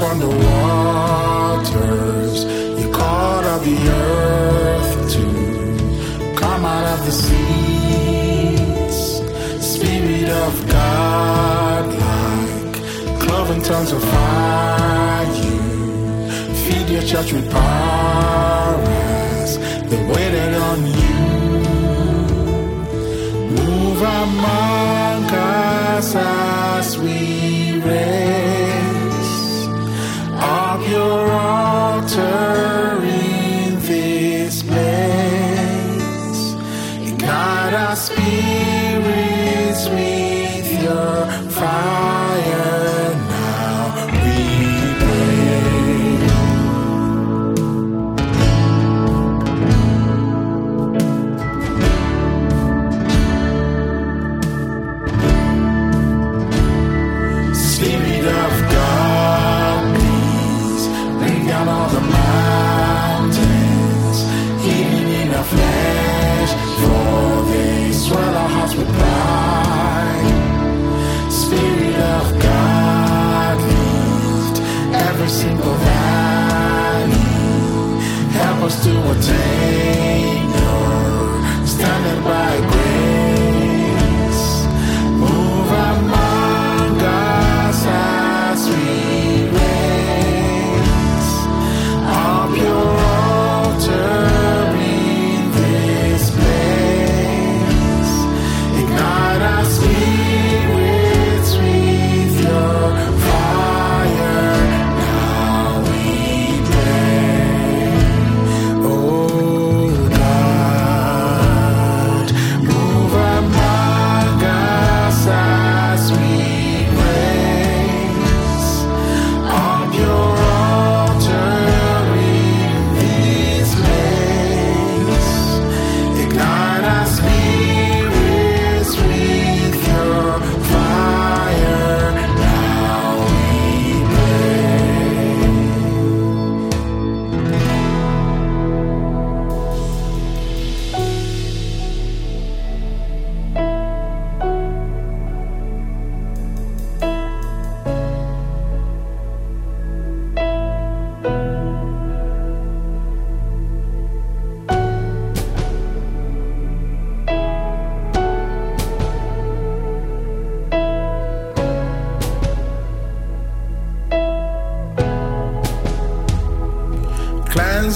upon the waters. You called out the earth to come out of the seas. Spirit of God, like cloven tongues of fire, you feed your church with power they waited on you. Move among us as we reign. turn.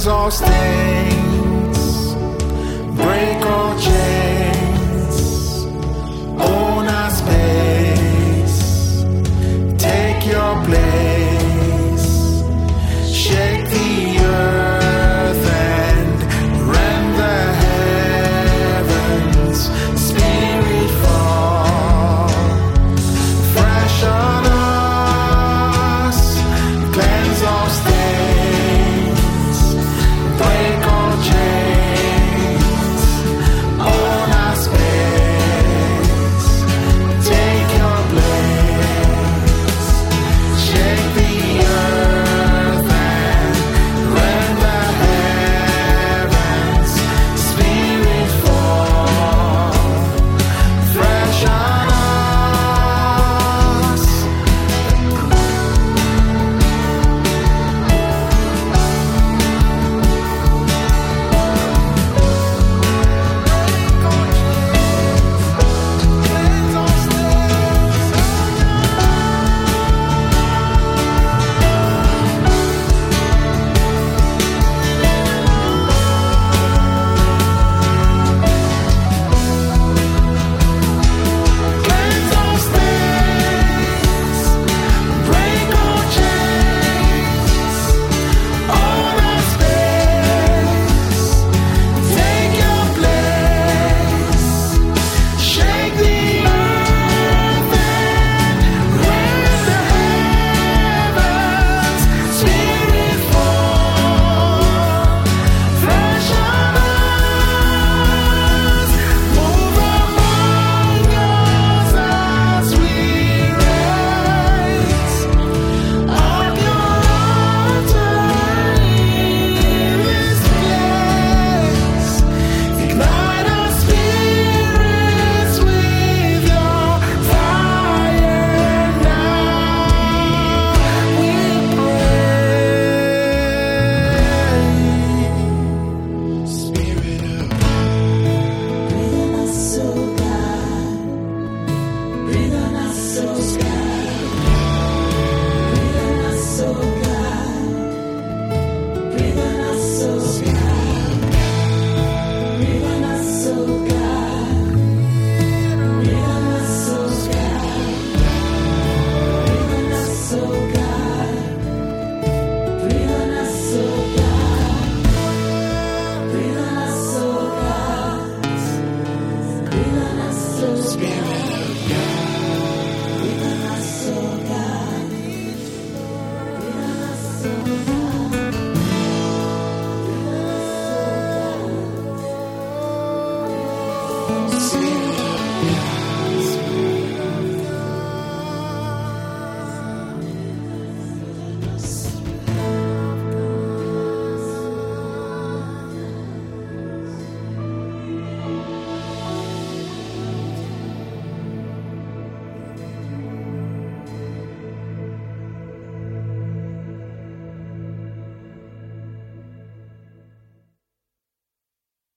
exhausting.